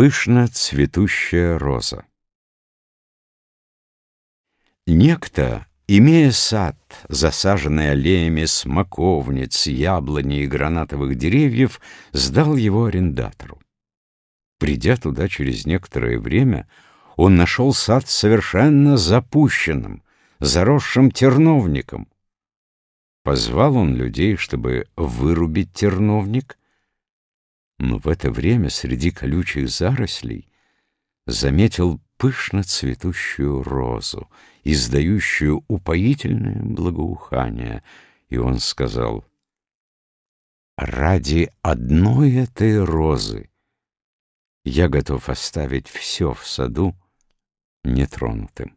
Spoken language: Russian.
Пышно цветущая роза Некто, имея сад, засаженный аллеями смоковниц, яблони и гранатовых деревьев, сдал его арендатору. Придя туда через некоторое время, он нашел сад совершенно запущенным, заросшим терновником. Позвал он людей, чтобы вырубить терновник, но в это время среди колючих зарослей заметил пышно цветущую розу, издающую упоительное благоухание, и он сказал, «Ради одной этой розы я готов оставить все в саду нетронутым».